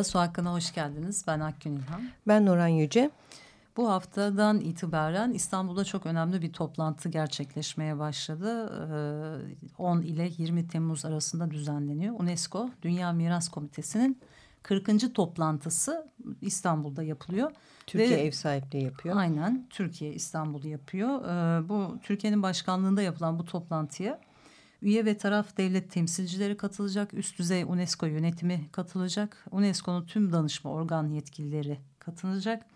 Merhaba, Su Hakkı'na hoş geldiniz. Ben Akgün İlhan. Ben Nuran Yüce. Bu haftadan itibaren İstanbul'da çok önemli bir toplantı gerçekleşmeye başladı. 10 ile 20 Temmuz arasında düzenleniyor. UNESCO Dünya Miras Komitesi'nin 40. toplantısı İstanbul'da yapılıyor. Türkiye Ve, ev sahipliği yapıyor. Aynen Türkiye İstanbul'u yapıyor. Bu Türkiye'nin başkanlığında yapılan bu toplantıya Üye ve taraf devlet temsilcileri katılacak, üst düzey UNESCO yönetimi katılacak, UNESCO'nun tüm danışma organ yetkilileri katılacak,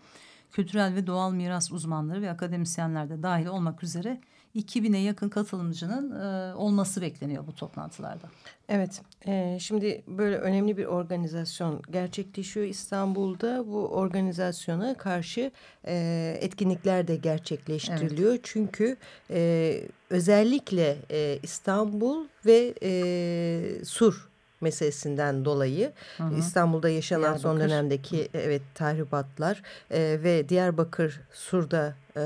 kültürel ve doğal miras uzmanları ve akademisyenler de dahil olmak üzere 2000'e yakın katılımcının e, olması bekleniyor bu toplantılarda. Evet, e, şimdi böyle önemli bir organizasyon gerçekleşiyor İstanbul'da. Bu organizasyona karşı e, etkinlikler de gerçekleştiriliyor. Evet. Çünkü e, özellikle e, İstanbul ve e, Sur meselesinden dolayı hı hı. İstanbul'da yaşanan son dönemdeki evet tahribatlar e, ve Diyarbakır Sur'da e,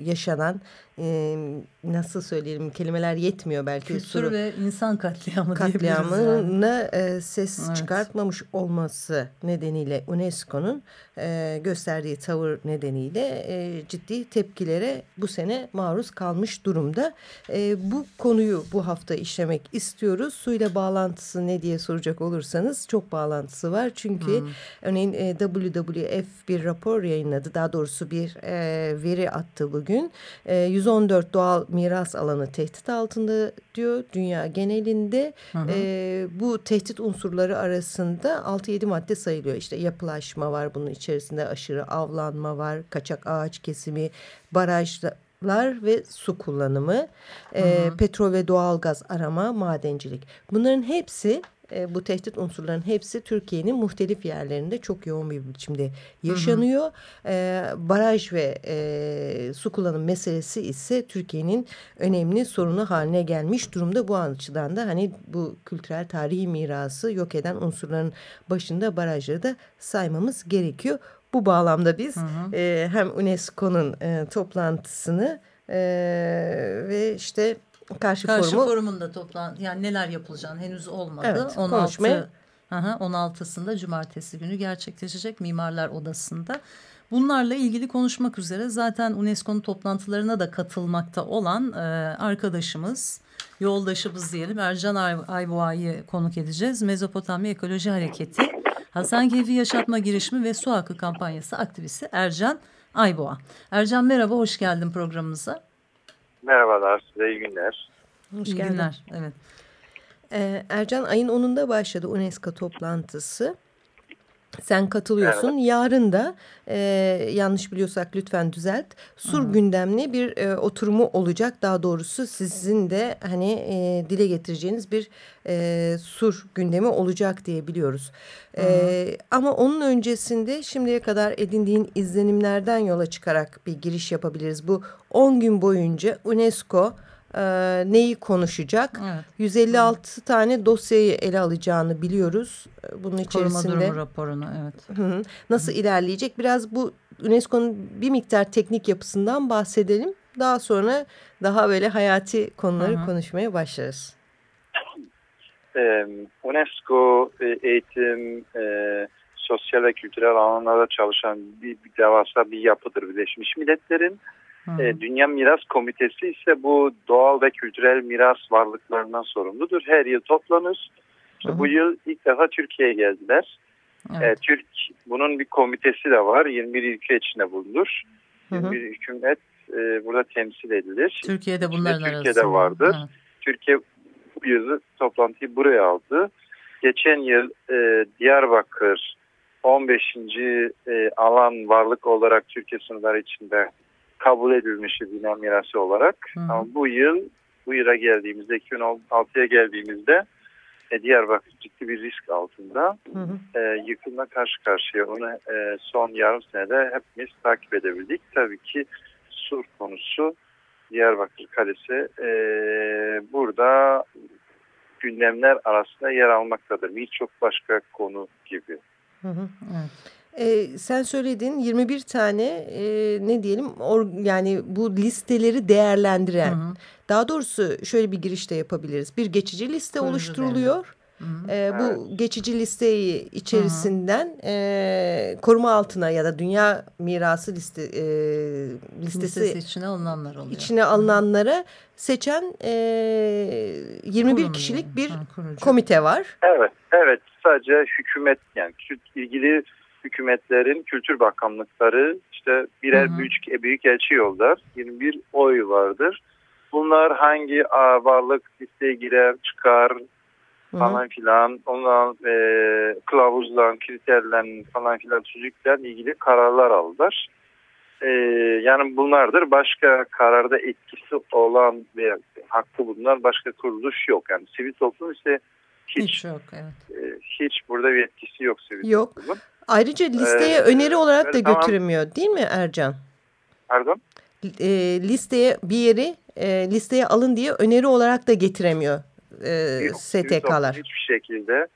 yaşanan e, nasıl söyleyelim kelimeler yetmiyor belki. Kültür suru, ve insan katliamı katliamına yani. e, ses evet. çıkartmamış olması nedeniyle UNESCO'nun e, gösterdiği tavır nedeniyle e, ciddi tepkilere bu sene maruz kalmış durumda. E, bu konuyu bu hafta işlemek istiyoruz. Suyla bağlantısı ne diye soracak olursanız çok bağlantısı var. Çünkü hmm. örneğin e, WWF bir rapor yayınladı. Daha doğrusu bir e, veri attı bugün. E, 114 doğal miras alanı tehdit altında diyor dünya genelinde. Hı hı. E, bu tehdit unsurları arasında 6-7 madde sayılıyor. İşte yapılaşma var bunun içerisinde aşırı avlanma var, kaçak ağaç kesimi, barajlar ve su kullanımı, e, petrol ve doğalgaz arama, madencilik. Bunların hepsi e, bu tehdit unsurlarının hepsi Türkiye'nin muhtelif yerlerinde çok yoğun bir biçimde yaşanıyor. Hı hı. E, baraj ve e, su kullanım meselesi ise Türkiye'nin önemli sorunu haline gelmiş durumda. Bu açıdan da hani bu kültürel tarihi mirası yok eden unsurların başında barajları da saymamız gerekiyor. Bu bağlamda biz hı hı. E, hem UNESCO'nun e, toplantısını e, ve işte Karşı, Karşı forumu. forumunda toplan yani neler yapılacağını henüz olmadı. Evet, 16 konuşmaya. Aha, 16'sında cumartesi günü gerçekleşecek Mimarlar Odası'nda. Bunlarla ilgili konuşmak üzere zaten UNESCO'nun toplantılarına da katılmakta olan e, arkadaşımız, yoldaşımız diyelim Ercan Ay Ayboğa'yı konuk edeceğiz. Mezopotamya Ekoloji Hareketi, Hasan Keyfi Yaşatma Girişimi ve Su Hakkı Kampanyası aktivisti Ercan Ayboğa. Ercan merhaba, hoş geldin programımıza. Merhabalar size iyi günler. Hoş iyi günler. Evet. Ee, Ercan ayın 10'unda başladı UNESCO toplantısı. Sen katılıyorsun. Evet. Yarın da e, yanlış biliyorsak lütfen düzelt. Sur Hı. gündemli bir e, oturumu olacak. Daha doğrusu sizin de hani e, dile getireceğiniz bir e, sur gündemi olacak diye biliyoruz. E, ama onun öncesinde şimdiye kadar edindiğin izlenimlerden yola çıkarak bir giriş yapabiliriz. Bu 10 gün boyunca UNESCO e, neyi konuşacak? Evet. 156 Hı. tane dosyayı ele alacağını biliyoruz. E, bunun içerisinde. Koruma durumu raporunu evet. Hı Nasıl Hı. ilerleyecek? Biraz bu UNESCO'nun bir miktar teknik yapısından bahsedelim. Daha sonra daha böyle hayati konuları Hı. konuşmaya başlarız. UNESCO e, eğitim, e, sosyal ve kültürel alanlarda çalışan bir, bir devasa bir yapıdır Birleşmiş Milletler'in. E, Dünya Miras Komitesi ise bu doğal ve kültürel miras varlıklarından sorumludur. Her yıl toplanır. İşte bu yıl ilk defa Türkiye'ye geldiler. Evet. E, Türk bunun bir komitesi de var. 21 ülke içinde bulunur. Hı hı. 21 hükümet e, burada temsil edilir. Türkiye'de bunların Türkiye'de arasında. Türkiye'de vardır. Hı. Türkiye bu yıl toplantıyı buraya aldı. Geçen yıl e, Diyarbakır 15. E, alan varlık olarak Türkiye sınırları içinde kabul edilmişti dünya mirası olarak. Hı. Ama bu yıl bu yıla geldiğimizde 2006'ya geldiğimizde e, Diyarbakır ciddi bir risk altında. Hı hı. E, yıkımla karşı karşıya onu e, son yarım senede hepimiz takip edebildik. Tabii ki sur konusu Diyarbakır Kalesi e, burada gündemler arasında yer almaktadır. Birçok başka konu gibi. Hı hı, evet. Ee, sen söyledin 21 tane e, ne diyelim or, yani bu listeleri değerlendiren hı hı. daha doğrusu şöyle bir girişte yapabiliriz. Bir geçici liste Kurucu oluşturuluyor. Hı hı. E, bu evet. geçici listeyi içerisinden e, koruma altına ya da dünya mirası liste e, listesi Listesi içine alınanlar oluyor. İçine alınanlara seçen e, 21 Kurum kişilik bir ha, komite var. Evet, evet. Sadece hükümet yani ilgili hükümetlerin kültür bakanlıkları işte birer hı hı. büyük büyük elçi yollar. 21 oy vardır. Bunlar hangi varlık listeye girer, çıkar, falan filan ondan e, kılavuzla, kriterle falan filan tüzükle ilgili kararlar aldılar. E, yani bunlardır. Başka kararda etkisi olan ve hakkı bulunan başka kuruluş yok. Yani sivil toplum ise hiç, hiç yok. Evet. E, hiç burada bir etkisi yok sivil yok. toplumun. Ayrıca listeye ee, öneri olarak da tamam. götüremiyor değil mi Ercan? Pardon? E, listeye bir yeri e, listeye alın diye öneri olarak da getiremiyor e, Yok, STK'lar. Hiçbir şekilde.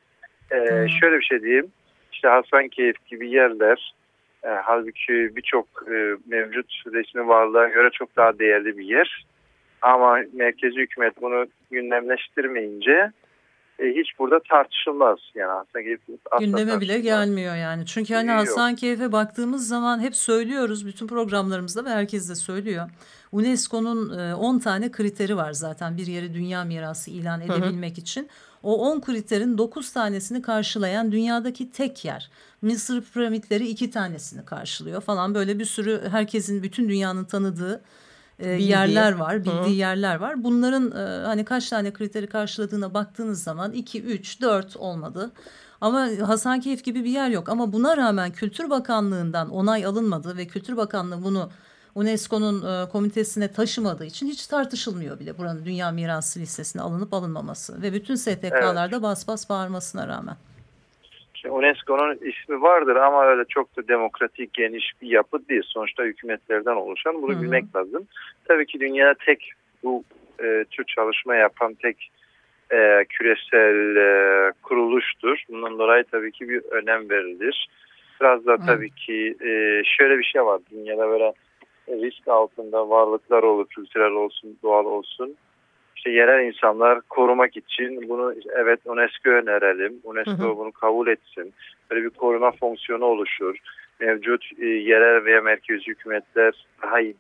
E, hmm. Şöyle bir şey diyeyim. İşte Hasankeyf gibi yerler e, halbuki birçok e, mevcut resmi varlığa göre çok daha değerli bir yer. Ama merkezi hükümet bunu gündemleştirmeyince e, hiç burada tartışılmaz. Yani Hasankeyf Gündeme bile gelmiyor yani. Çünkü hani Hasankeyf'e baktığımız zaman hep söylüyoruz bütün programlarımızda ve herkes de söylüyor. UNESCO'nun 10 e, tane kriteri var zaten bir yeri dünya mirası ilan edebilmek hı hı. için. O 10 kriterin 9 tanesini karşılayan dünyadaki tek yer. Mısır piramitleri 2 tanesini karşılıyor falan böyle bir sürü herkesin bütün dünyanın tanıdığı e, yerler var, bildiği Hı. yerler var. Bunların e, hani kaç tane kriteri karşıladığına baktığınız zaman 2, 3, 4 olmadı. Ama Hasankeyf gibi bir yer yok. Ama buna rağmen Kültür Bakanlığı'ndan onay alınmadı ve Kültür Bakanlığı bunu UNESCO'nun e, komitesine taşımadığı için hiç tartışılmıyor bile buranın dünya mirası listesine alınıp alınmaması ve bütün STK'larda evet. bas bas bağırmasına rağmen. UNESCO'nun ismi vardır ama öyle çok da demokratik geniş bir yapı değil. Sonuçta hükümetlerden oluşan bunu Hı -hı. bilmek lazım. Tabii ki dünyada tek bu e, tür çalışma yapan tek e, küresel e, kuruluştur. Bundan dolayı tabii ki bir önem verilir. Biraz da tabii ki e, şöyle bir şey var. Dünyada böyle risk altında varlıklar olur, kültürel olsun, doğal olsun. İşte yerel insanlar korumak için bunu evet UNESCO önerelim. UNESCO hı hı. bunu kabul etsin. Böyle bir koruma fonksiyonu oluşur. Mevcut e, yerel veya merkezi hükümetler daha e,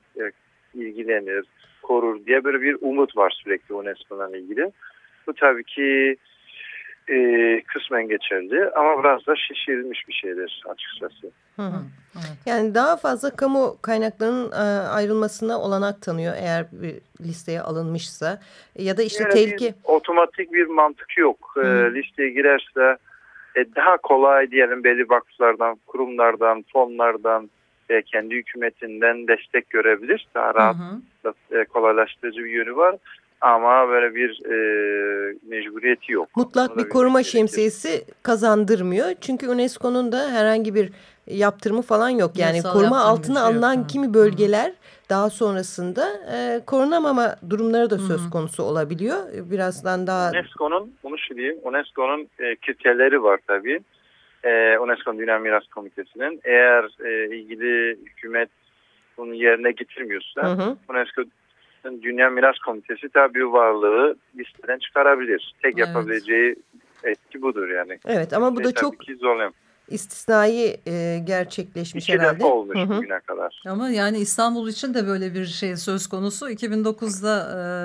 ilgilenir, korur diye böyle bir umut var sürekli UNESCO'dan ilgili. Bu tabii ki e, kısmen geçerli ama biraz da şişirilmiş bir şeydir açıkçası. Hı hı. Yani daha fazla kamu kaynaklarının e, ayrılmasına olanak tanıyor eğer bir listeye alınmışsa ya da işte yani tehlike... Bir, otomatik bir mantık yok. E, listeye girerse e, daha kolay diyelim belli vakıflardan, kurumlardan, fonlardan ve kendi hükümetinden destek görebilir. Daha rahat, hı hı. E, kolaylaştırıcı bir yönü var. Ama böyle bir e, mecburiyeti yok. Mutlak bir koruma şemsiyesi kazandırmıyor. Çünkü UNESCO'nun da herhangi bir yaptırımı falan yok. Yani Yasal koruma altına şey alınan yok. kimi bölgeler Hı. daha sonrasında e, korunamama durumları da söz Hı. konusu olabiliyor. Birazdan daha... UNESCO'nun, bunu şu diyeyim, UNESCO'nun e, kriterleri var tabii. E, UNESCO'nun Dünya Miras Komitesi'nin eğer e, ilgili hükümet bunu yerine getirmiyorsa hı hı. UNESCO Dünya Miras Komitesi tabii varlığı listeden çıkarabilir. Tek evet. yapabileceği etki budur yani. Evet ama bu da çok istisnai e, gerçekleşmiş İki herhalde. İki defa olmuş Hı -hı. bugüne kadar. Ama yani İstanbul için de böyle bir şey söz konusu. 2009'da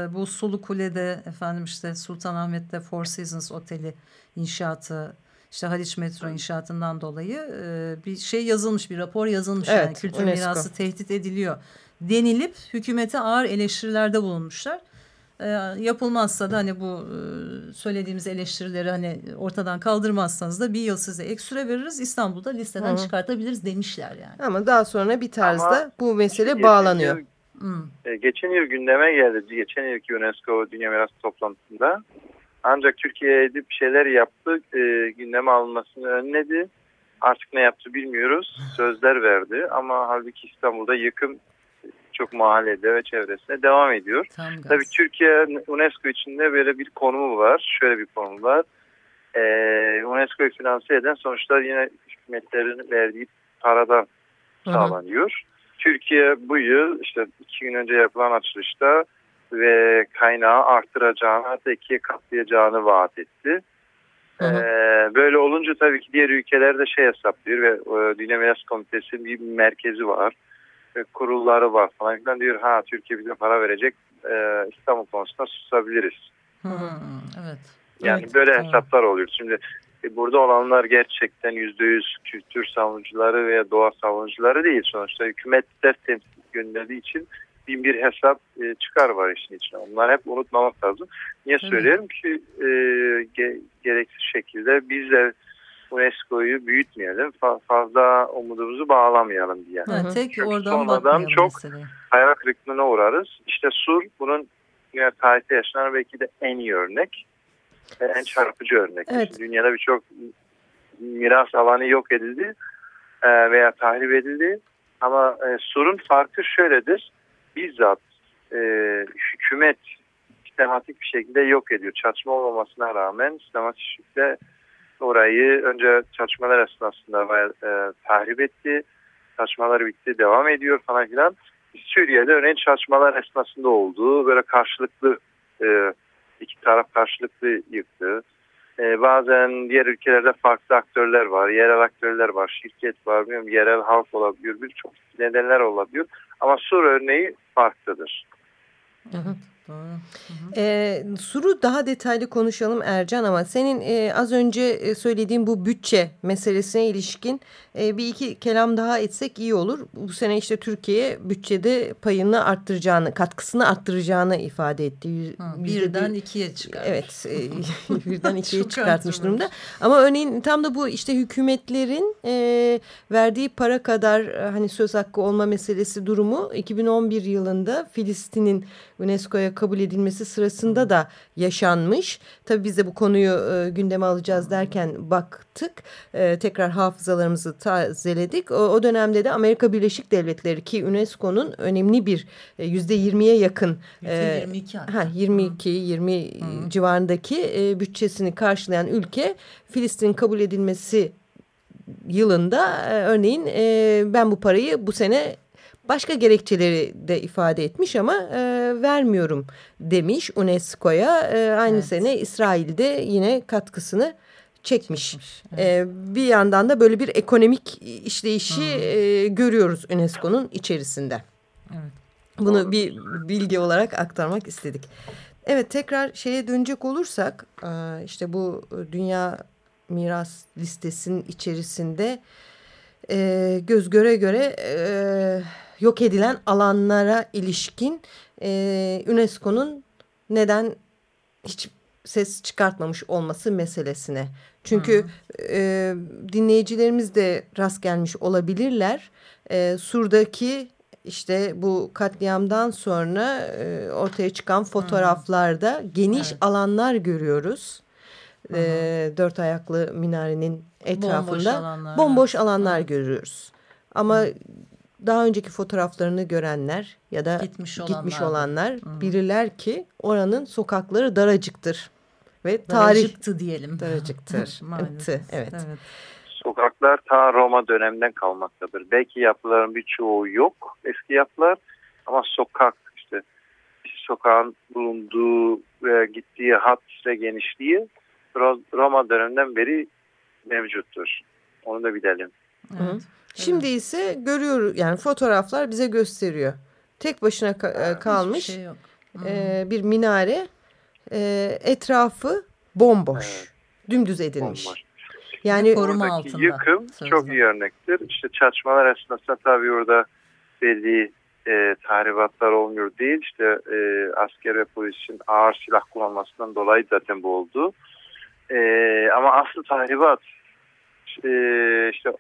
e, bu Sulu Kule'de efendim işte Sultanahmet'te Four Seasons Oteli inşaatı işte Haliç Metro inşaatından dolayı e, bir şey yazılmış bir rapor yazılmış evet, yani kültür UNESCO. mirası tehdit ediliyor denilip hükümete ağır eleştirilerde bulunmuşlar. E, yapılmazsa da hani bu e, söylediğimiz eleştirileri hani ortadan kaldırmazsanız da bir yıl size ek süre veririz İstanbul'da listeden Hı. çıkartabiliriz demişler yani. Ama daha sonra bir tarzda Ama bu mesele bağlanıyor. Hmm. E, geçen yıl gündeme geldi. Geçen yılki UNESCO Dünya Mirası toplantısında. Ancak Türkiye edip şeyler yaptı. E, gündeme alınmasını önledi. Artık ne yaptı bilmiyoruz. Sözler verdi ama halbuki İstanbul'da yıkım çok mahallede ve çevresinde devam ediyor. Tabii Türkiye UNESCO içinde böyle bir konumu var. Şöyle bir konu var. Ee, UNESCO'yu finanse eden sonuçlar yine hükümetlerin verdiği paradan sağlanıyor. Hı hı. Türkiye bu yıl işte iki gün önce yapılan açılışta ve kaynağı arttıracağını hatta ikiye katlayacağını vaat etti. Hı hı. Ee, böyle olunca tabii ki diğer ülkeler de şey hesaplıyor ve e, Dünya Miras Komitesi'nin bir merkezi var. Kurulları var falan filan diyor ha Türkiye bize para verecek e, İstanbul konusunda susabiliriz. Evet. Yani evet, böyle evet. hesaplar oluyor. Şimdi e, burada olanlar gerçekten yüzde yüz kültür savunucuları veya doğa savunucuları değil. Sonuçta hükümetler temsil gönderdiği için bin bir hesap e, çıkar var işin içine. Onlar hep unutmamak lazım. Niye evet. söylerim ki e, ge, gereksiz şekilde biz de UNESCO'yu büyütmeyelim, fa fazla umudumuzu bağlamayalım diye. Evet, tek Çünkü oradan sonradan çok hayal kırıklığına uğrarız. İşte Sur bunun yani tarihte yaşanan belki de en iyi örnek en çarpıcı örnek. Evet. Dünyada birçok miras alanı yok edildi e, veya tahrip edildi. Ama e, sorun farkı şöyledir. Bizzat e, hükümet sistematik bir şekilde yok ediyor. Çatışma olmamasına rağmen sistematik şekilde orayı önce çatışmalar esnasında e, tahrip etti. Çatışmalar bitti, devam ediyor falan filan. Suriye'de örneğin çatışmalar esnasında olduğu böyle karşılıklı e, iki taraf karşılıklı yıktı. Ee, bazen diğer ülkelerde farklı aktörler var, yerel aktörler var, şirket var, bilmiyorum, yerel halk olabiliyor, birçok nedenler olabiliyor. Ama Sur örneği farklıdır. Evet. Doğru. E, Sur'u daha detaylı konuşalım Ercan ama senin e, az önce söylediğin bu bütçe meselesine ilişkin e, bir iki kelam daha etsek iyi olur. Bu sene işte Türkiye bütçede payını arttıracağını, katkısını arttıracağını ifade etti. Ha, birden ikiye çıkartmış. Evet, e, birden ikiye çıkartmış durumda. Ama örneğin tam da bu işte hükümetlerin e, verdiği para kadar hani söz hakkı olma meselesi durumu 2011 yılında Filistin'in UNESCO'ya kabul edilmesi sırasında da yaşanmış. Tabii biz de bu konuyu e, gündeme alacağız derken baktık. E, tekrar hafızalarımızı tazeledik. O, o dönemde de Amerika Birleşik Devletleri ki UNESCO'nun önemli bir e, yüzde yirmiye yakın e, 22 ha, 22 20 Hı. civarındaki e, bütçesini karşılayan ülke Filistin kabul edilmesi yılında e, örneğin e, ben bu parayı bu sene başka gerekçeleri de ifade etmiş ama e, vermiyorum demiş UNESCO'ya. E, aynı evet. sene İsrail'de yine katkısını çekmiş. çekmiş evet. e, bir yandan da böyle bir ekonomik işleyişi e, görüyoruz UNESCO'nun içerisinde. Evet. Bunu bir bilgi olarak aktarmak istedik. Evet tekrar şeye dönecek olursak e, işte bu dünya miras listesinin içerisinde e, göz göre göre e, yok edilen alanlara ilişkin e, UNESCO'nun neden hiç ses çıkartmamış olması meselesine. Çünkü hmm. e, dinleyicilerimiz de rast gelmiş olabilirler. E, Sur'daki işte bu katliamdan sonra e, ortaya çıkan fotoğraflarda hmm. geniş evet. alanlar görüyoruz. Hmm. E, dört ayaklı minarenin etrafında bomboş alanlar, bomboş alanlar görüyoruz. Ama hmm daha önceki fotoğraflarını görenler ya da gitmiş olanlar, gitmiş olanlar bilirler ki oranın sokakları daracıktır. Ve tarih daracıktı diyelim. Daracıktır. evet. evet. Sokaklar ta Roma döneminden kalmaktadır. Belki yapıların birçoğu yok eski yapılar ama sokak işte sokağın bulunduğu ve gittiği hat ve genişliği Roma döneminden beri mevcuttur. Onu da bilelim. Evet. Şimdi evet. ise görüyoruz yani fotoğraflar bize gösteriyor. Tek başına ka e, kalmış şey yok. E, bir minare e, etrafı bomboş. Evet. Dümdüz edilmiş. Bomboş. Yani koruma altında. Yıkım sözde. çok iyi örnektir. İşte çatışmalar esnasında tabii orada belli e, tahribatlar olmuyor değil. İşte e, asker ve polisin ağır silah kullanmasından dolayı zaten bu oldu. E, ama aslı tahribat e, işte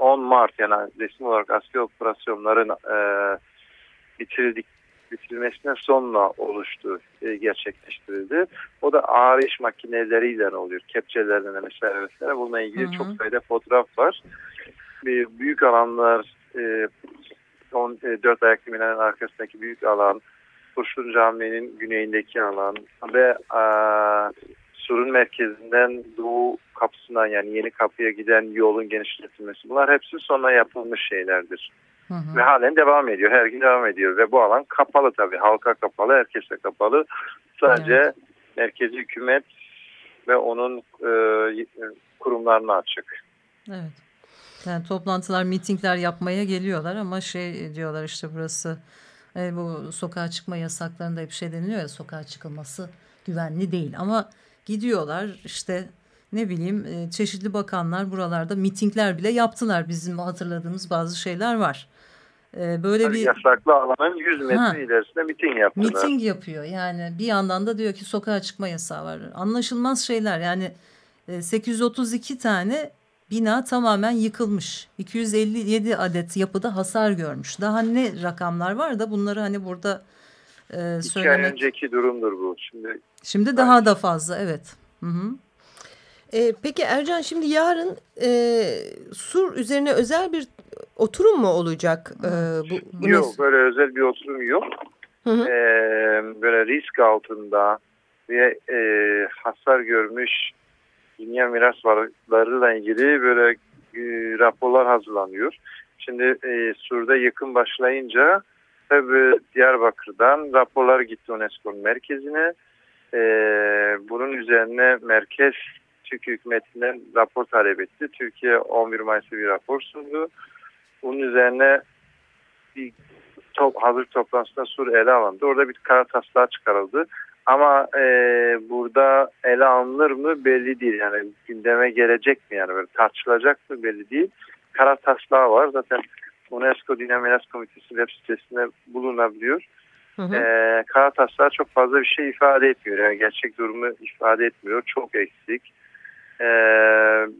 10 Mart yani resmi olarak asker operasyonların e, bitirildikten bitirmesine sonra oluştu, e, gerçekleştirildi. O da ağır iş makineleriyle oluyor. Kepçelerden mesela vesaire. Bununla ilgili Hı -hı. çok sayıda fotoğraf var. Bir büyük alanlar, e, on, e, dört ayaklı binanın arkasındaki büyük alan, Kurşun Camii'nin güneyindeki alan ve e, surun merkezinden doğu kapısına yani yeni kapıya giden yolun genişletilmesi. Bunlar hepsi sonra yapılmış şeylerdir. Hı hı. Ve halen devam ediyor. Her gün devam ediyor. Ve bu alan kapalı tabii. Halka kapalı, herkese kapalı. Sadece evet. merkezi hükümet ve onun e, kurumlarına açık. Evet. Yani toplantılar, mitingler yapmaya geliyorlar ama şey diyorlar işte burası e, bu sokağa çıkma yasaklarında hep şey deniliyor ya sokağa çıkılması güvenli değil ama gidiyorlar işte ne bileyim e, çeşitli bakanlar buralarda mitingler bile yaptılar bizim hatırladığımız bazı şeyler var. E, böyle Tabii bir yasaklı alanın 100 metre ha, ilerisinde miting yaptılar. Miting yapıyor yani bir yandan da diyor ki sokağa çıkma yasağı var. Anlaşılmaz şeyler yani 832 tane bina tamamen yıkılmış. 257 adet yapıda hasar görmüş. Daha ne rakamlar var da bunları hani burada e, söylemek... İki ay önceki durumdur bu. Şimdi, şimdi daha da fazla evet. Hı hı. E, peki Ercan şimdi yarın e, Sur üzerine özel bir oturum mu olacak? E, bu, bu yok ne? böyle özel bir oturum yok. Hı hı. E, böyle risk altında ve e, hasar görmüş dünya miras varlıklarıyla ilgili böyle e, raporlar hazırlanıyor. Şimdi e, Sur'da yıkım başlayınca tabi Diyarbakır'dan raporlar gitti UNESCO'nun merkezine. E, bunun üzerine merkez Türkiye hükümetinden rapor talep etti. Türkiye 11 Mayıs'ta bir rapor sundu. Bunun üzerine bir top, hazır toplantısında Sur ele alındı. Orada bir kara taslağı çıkarıldı. Ama e, burada ele alınır mı belli değil. Yani gündeme gelecek mi yani böyle tartışılacak mı belli değil. Kara taslağı var. Zaten UNESCO Dünya Miras Komitesi web sitesinde bulunabiliyor. Hı hı. E, kara taslağı çok fazla bir şey ifade etmiyor. Yani gerçek durumu ifade etmiyor. Çok eksik. E,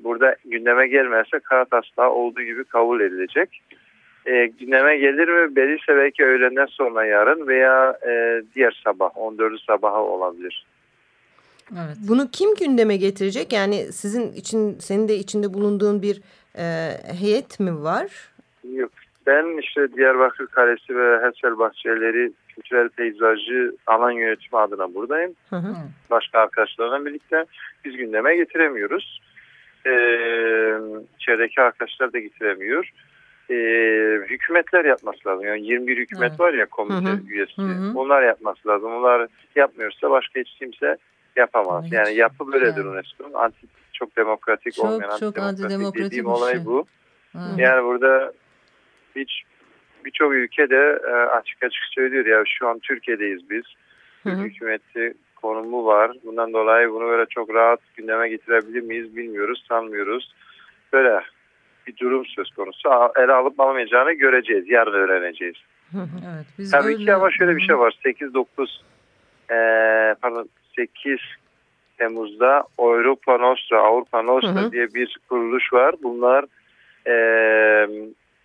burada gündeme gelmezse kara taslağı olduğu gibi kabul edilecek e, gündeme gelir mi? Belirse belki öğlenden sonra yarın veya e, diğer sabah 14'ü sabaha olabilir. Evet. Bunu kim gündeme getirecek? Yani sizin için senin de içinde bulunduğun bir e, heyet mi var? Yok. Ben işte Diyarbakır Kalesi ve Hetsel Bahçeleri Kültürel Peyzajı alan yönetimi adına buradayım. Hı hı. Başka arkadaşlarla birlikte biz gündeme getiremiyoruz. Ee, çevredeki arkadaşlar da getiremiyor e, hükümetler yapması lazım. Yani 21 hükümet evet. var ya komite hı hı. üyesi. Hı hı. Onlar yapması lazım. Onlar yapmıyorsa başka hiç kimse yapamaz. Hiç. Yani yapı böyledir yani. UNESCO'nun. Anti, çok demokratik çok, olmayan çok antidemokratik dediğim şey. olay bu. Hı. Yani burada hiç birçok ülke de e, açık açık söylüyor ya şu an Türkiye'deyiz biz. Hı hı. Hükümeti konumu var. Bundan dolayı bunu böyle çok rahat gündeme getirebilir miyiz bilmiyoruz, sanmıyoruz. Böyle bir durum söz konusu. Ele alıp alamayacağını göreceğiz. Yarın öğreneceğiz. evet, biz Tabii öyle... ki ama şöyle bir şey var. 8-9 e, pardon 8 Temmuz'da Avrupa Nostra, Avrupa Nostra diye bir kuruluş var. Bunlar e,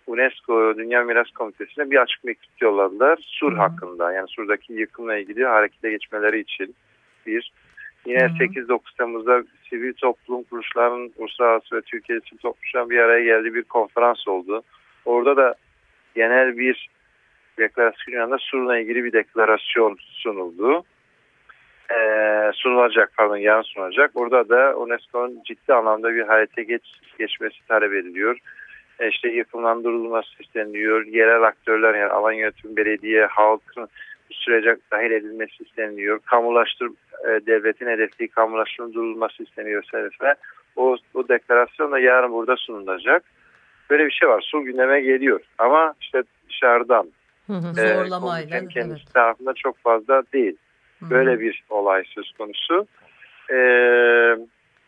UNESCO Dünya Miras Komitesi'ne bir açık mektup yolladılar. Sur hı hı. hakkında yani Sur'daki yıkımla ilgili harekete geçmeleri için bir. Yine 8-9 Temmuz'da sivil toplum kuruluşlarının uluslararası ve Türkiye sivil toplumların bir araya geldiği bir konferans oldu. Orada da genel bir deklarasyon yanında Sur'la ilgili bir deklarasyon sunuldu. Ee, sunulacak pardon yarın sunulacak. Orada da UNESCO'nun ciddi anlamda bir hayata geç, geçmesi talep ediliyor. E işte yıkımdan durulması isteniliyor. Yerel aktörler yani alan yönetim, belediye, halkın sürece dahil edilmesi isteniyor. Kamulaştır e, devletin hedefliği kamulaştırma durulması isteniyor vesaire. O, o deklarasyon da yarın burada sunulacak. Böyle bir şey var. Su gündeme geliyor. Ama işte dışarıdan e, zorlamayla kendisi evet. tarafında çok fazla değil. Böyle bir olay söz konusu. Ee,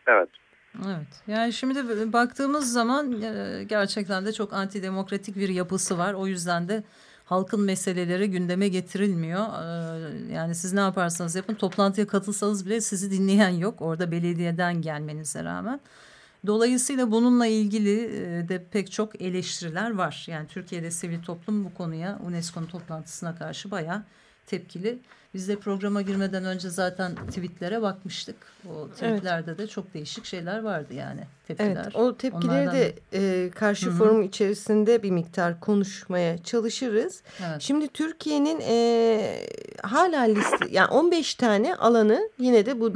evet. Evet. Yani şimdi baktığımız zaman e, gerçekten de çok antidemokratik bir yapısı var. O yüzden de halkın meseleleri gündeme getirilmiyor. Ee, yani siz ne yaparsanız yapın toplantıya katılsanız bile sizi dinleyen yok. Orada belediyeden gelmenize rağmen. Dolayısıyla bununla ilgili e, de pek çok eleştiriler var. Yani Türkiye'de sivil toplum bu konuya UNESCO'nun toplantısına karşı bayağı tepkili. Biz de programa girmeden önce zaten tweetlere bakmıştık. O tweetlerde evet. de çok değişik şeyler vardı yani tepkiler. Evet o tepkileri Onlardan... de e, karşı Hı -hı. forum içerisinde bir miktar konuşmaya çalışırız. Evet. Şimdi Türkiye'nin e, hala liste yani 15 tane alanı yine de bu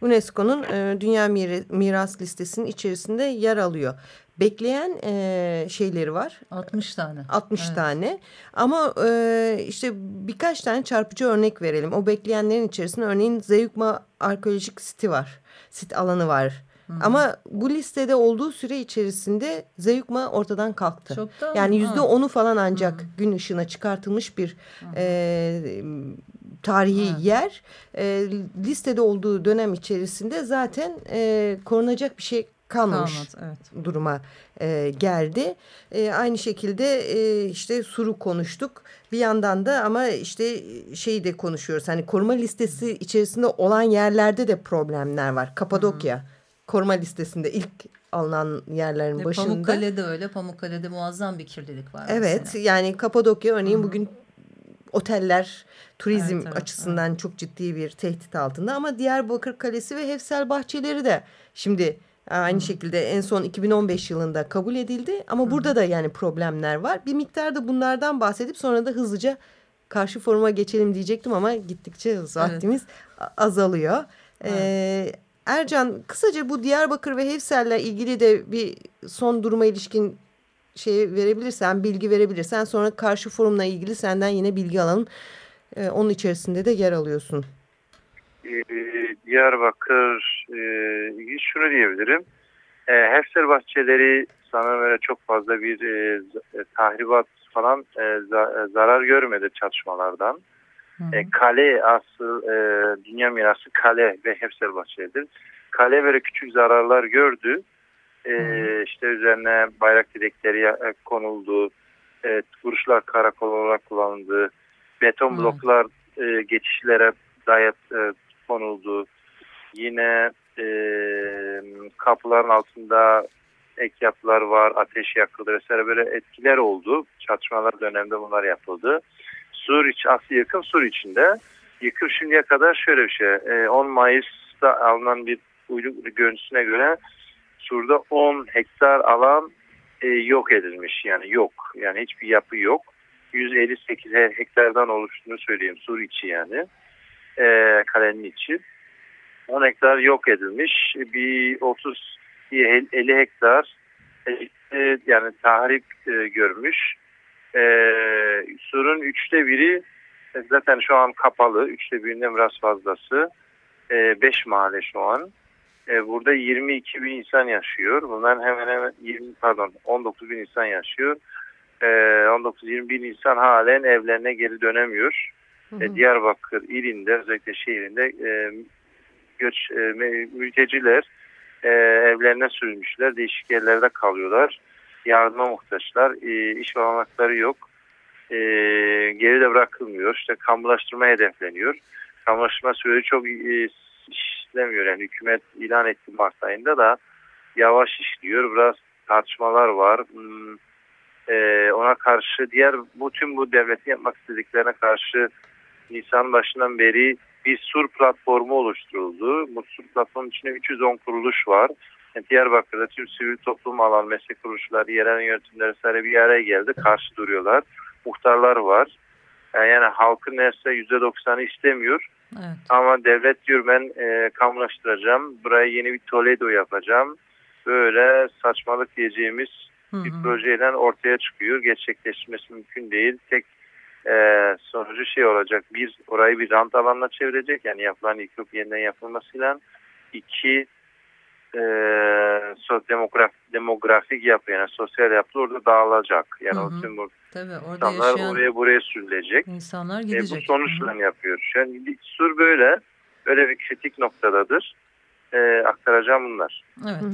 UNESCO'nun e, Dünya Miras Listesi'nin içerisinde yer alıyor bekleyen e, şeyleri var. 60 tane. 60 evet. tane. Ama e, işte birkaç tane çarpıcı örnek verelim. O bekleyenlerin içerisinde örneğin Zeyukma Arkeolojik Siti var. Sit alanı var. Hı -hı. Ama bu listede olduğu süre içerisinde Zeyukma ortadan kalktı. Çoktan yani yüzde onu falan ancak Hı -hı. gün ışığına çıkartılmış bir e, tarihi Hı. yer. E, listede olduğu dönem içerisinde zaten e, korunacak bir şey kalmamış Kalmadı, evet. duruma e, geldi. E, aynı şekilde e, işte Sur'u konuştuk. Bir yandan da ama işte şeyi de konuşuyoruz. Hani koruma listesi içerisinde olan yerlerde de problemler var. Kapadokya hmm. koruma listesinde ilk alınan yerlerin Ve başında. Pamukkale'de öyle. Pamukkale'de muazzam bir kirlilik var. Evet mesela. yani Kapadokya örneğin hmm. bugün oteller turizm evet, evet, açısından evet. çok ciddi bir tehdit altında ama Diyarbakır Kalesi ve Hefsel Bahçeleri de şimdi Aynı şekilde en son 2015 yılında kabul edildi ama Hı. burada da yani problemler var. Bir miktar da bunlardan bahsedip sonra da hızlıca karşı foruma geçelim diyecektim ama gittikçe vaktimiz evet. azalıyor. Evet. Ee, Ercan kısaca bu Diyarbakır ve Hefsel'le ilgili de bir son duruma ilişkin şey verebilirsen, bilgi verebilirsen sonra karşı forumla ilgili senden yine bilgi alalım. Ee, onun içerisinde de yer alıyorsun. Ee, Diyarbakır e, şunu diyebilirim. E, Hefser bahçeleri sana böyle çok fazla bir e, e, tahribat falan e, za, e, zarar görmedi çatışmalardan. Hı E, kale asıl e, dünya mirası kale ve Hefser bahçelidir. Kale böyle küçük zararlar gördü. E, işte üzerine bayrak direkleri e, konuldu. E, vuruşlar karakol olarak kullanıldı. Beton bloklar e, geçişlere dayat e, konuldu. Yine e, kapıların altında ek yapılar var, ateş yakıldı vesaire böyle etkiler oldu. Çatışmalar döneminde bunlar yapıldı. Sur iç, aslı yıkım sur içinde. Yıkım şimdiye kadar şöyle bir şey. E, 10 Mayıs'ta alınan bir uyduk görüntüsüne göre Sur'da 10 hektar alan e, yok edilmiş. Yani yok. Yani hiçbir yapı yok. 158 hektardan oluştuğunu söyleyeyim. Sur içi yani. E, kalenin içi. 10 hektar yok edilmiş. Bir 30 50 hektar e, yani tahrip e, görmüş. E, surun üçte biri zaten şu an kapalı. Üçte birinden biraz fazlası. 5 mahalle şu an. burada 22 bin insan yaşıyor. Bunların hemen hemen 20 pardon 19 bin insan yaşıyor. 19-20 bin insan halen evlerine geri dönemiyor. Hı. Diyarbakır ilinde özellikle şehrinde göç e, mülteciler e, evlerine sürülmüşler. Değişik yerlerde kalıyorlar. Yardıma muhtaçlar. E, iş olanakları yok. E, geride bırakılmıyor. İşte kamulaştırma hedefleniyor. Kamulaştırma süreci çok e, işlemiyor. Yani hükümet ilan etti Mart ayında da yavaş işliyor. Biraz tartışmalar var. Hmm, e, ona karşı diğer bu tüm bu devletin yapmak istediklerine karşı Nisan başından beri bir sur platformu oluşturuldu. Bu sur platformun içinde 310 kuruluş var. Yani Diyarbakır'da tüm sivil toplum alan meslek kuruluşları, yerel yönetimler vesaire bir araya geldi. Karşı duruyorlar. Muhtarlar var. Yani, yani halkın neredeyse %90'ı istemiyor. Evet. Ama devlet diyor ben e, kamulaştıracağım. Buraya yeni bir Toledo yapacağım. Böyle saçmalık diyeceğimiz hı hı. bir projeyle ortaya çıkıyor. Gerçekleşmesi mümkün değil. Tek e, sonucu şey olacak. Bir, orayı bir rant alanına çevirecek. Yani yapılan yıkıp yeniden yapılmasıyla. iki e, so, demograf, demografik yapı yani sosyal yapı orada dağılacak. Yani hı hı. o tüm bu Tabii, orada insanlar oraya buraya sürülecek. İnsanlar gidecek. E, bu sonuçla yapıyor. Yani sur böyle böyle bir kritik noktadadır. E, aktaracağım bunlar. Evet. Hı hı.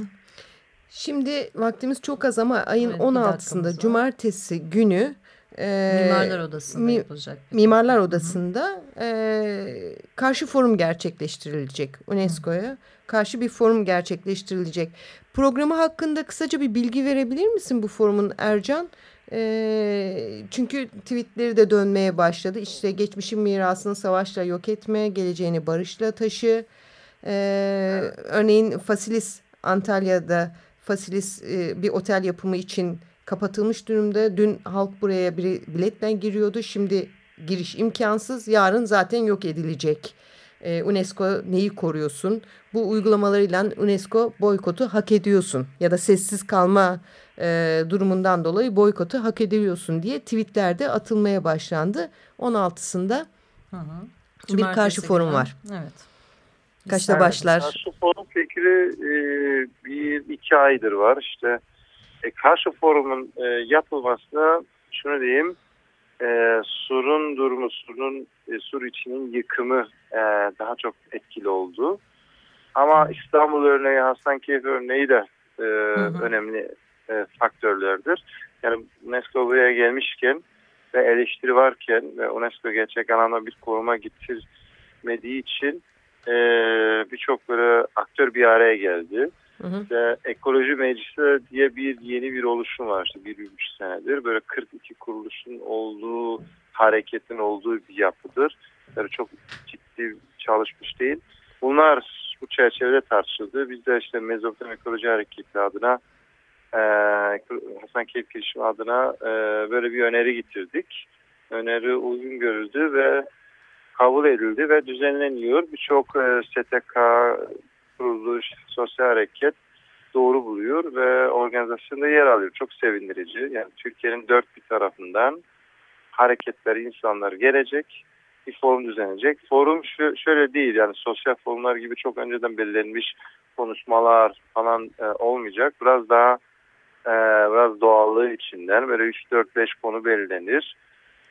Şimdi vaktimiz çok az ama ayın evet, 16'sında cumartesi günü e, Mimarlar Odası'nda mi, yapılacak. Mimarlar Odası'nda e, karşı forum gerçekleştirilecek UNESCO'ya. Karşı bir forum gerçekleştirilecek. Programı hakkında kısaca bir bilgi verebilir misin bu forumun Ercan? E, çünkü tweetleri de dönmeye başladı. İşte geçmişin mirasını savaşla yok etme, geleceğini barışla taşı. E, örneğin Fasilis Antalya'da Fasilis e, bir otel yapımı için kapatılmış durumda. Dün halk buraya bir biletle giriyordu. Şimdi giriş imkansız. Yarın zaten yok edilecek. Ee, UNESCO neyi koruyorsun? Bu uygulamalarıyla UNESCO boykotu hak ediyorsun. Ya da sessiz kalma e, durumundan dolayı boykotu hak ediyorsun diye tweetlerde atılmaya başlandı. 16'sında hı hı. bir karşı forum var. Evet. Kaçta başlar? Karşı forum fikri e, bir iki aydır var. İşte e, karşı forumun e, yapılmasına şunu diyeyim e, surun durumu, surun e, sur içinin yıkımı e, daha çok etkili oldu. Ama İstanbul örneği, Hasankeyf örneği de e, hı hı. önemli e, faktörlerdir. Yani UNESCO buraya gelmişken ve eleştiri varken ve UNESCO gerçek anlamda bir koruma getirmediği için e, birçok böyle aktör bir araya geldi. İşte Ekoloji Meclisi diye bir yeni bir oluşum var işte bir, bir buçuk senedir. Böyle 42 kuruluşun olduğu, hareketin olduğu bir yapıdır. Yani çok ciddi çalışmış değil. Bunlar bu çerçevede tartışıldı. Biz de işte Mezopotam Ekoloji Hareketi adına e, Hasan Keyif Girişimi adına e, böyle bir öneri getirdik. Öneri uygun görüldü ve kabul edildi ve düzenleniyor. Birçok e, STK, kuruluş, sosyal hareket doğru buluyor ve organizasyonda yer alıyor. Çok sevindirici. Yani Türkiye'nin dört bir tarafından hareketler, insanlar gelecek. Bir forum düzenlenecek. Forum şöyle değil yani sosyal forumlar gibi çok önceden belirlenmiş konuşmalar falan e, olmayacak. Biraz daha e, biraz doğallığı içinden böyle 3-4-5 konu belirlenir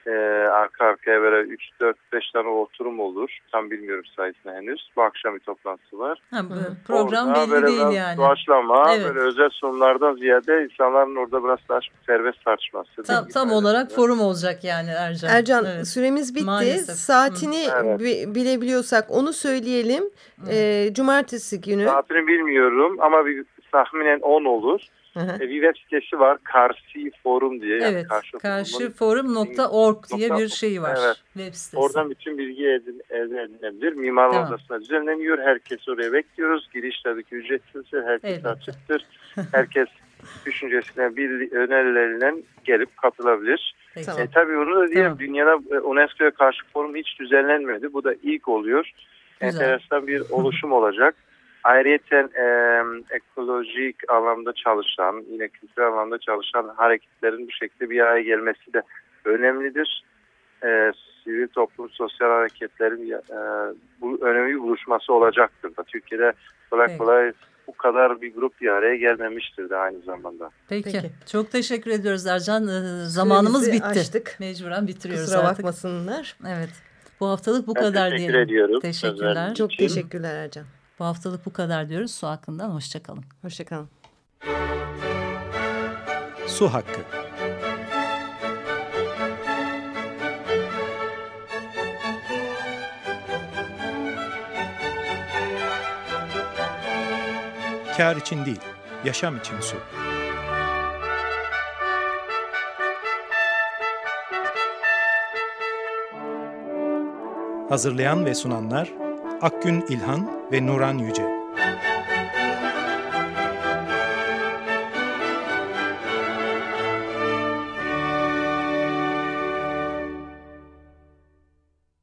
e, arka arkaya böyle 3-4-5 tane oturum olur. Tam bilmiyorum sayısını henüz. Bu akşam bir toplantısı var. Ha, program orada belli değil yani. Doğaçlama, evet. böyle özel sunumlardan ziyade insanların orada biraz daha serbest tartışması. Tam, tam olarak forum olacak yani Ercan. Ercan evet. süremiz bitti. Maalesef. Saatini evet. bilebiliyorsak onu söyleyelim. Ee, cumartesi günü. Saatini bilmiyorum ama bir tahminen 10 olur. Hı Bir web sitesi var. Karşı Forum diye. Evet. Yani karşı karşıforum.org diye bir şey var. Evet. Web sitesi. Oradan bütün bilgi edin, elde edilebilir. Mimar tamam. Odası'na düzenleniyor. Herkes oraya bekliyoruz. Giriş tabii ki ücretsiz. Herkes evet. açıktır. Herkes düşüncesine, bir önerilerine gelip katılabilir. Peki. E, tabii onu da diyelim tamam. dünyada e, UNESCO'ya karşı forum hiç düzenlenmedi. Bu da ilk oluyor. Güzel. Enteresan bir oluşum olacak. Ayrıca e, ekolojik alanda çalışan, yine kültürel alanda çalışan hareketlerin bu şekilde bir araya gelmesi de önemlidir. E, sivil toplum, sosyal hareketlerin e, bu önemli bir buluşması olacaktır da. Türkiye'de kolay kolay bu kadar bir grup bir araya gelmemiştir de aynı zamanda. Peki. Peki. Çok teşekkür ediyoruz Ercan. Ee, zamanımız Süremizi bitti. Açtık. Mecburen bitiriyoruz Kusura artık. bakmasınlar. Evet. Bu haftalık bu ben kadar teşekkür diyelim. ediyorum. Teşekkürler. Çok teşekkürler Ercan. Bu haftalık bu kadar diyoruz. Su hakkından hoşçakalın. Hoşçakalın. Su hakkı. Kar için değil, yaşam için su. Hazırlayan ve sunanlar Akgün İlhan ve Nuran Yüce.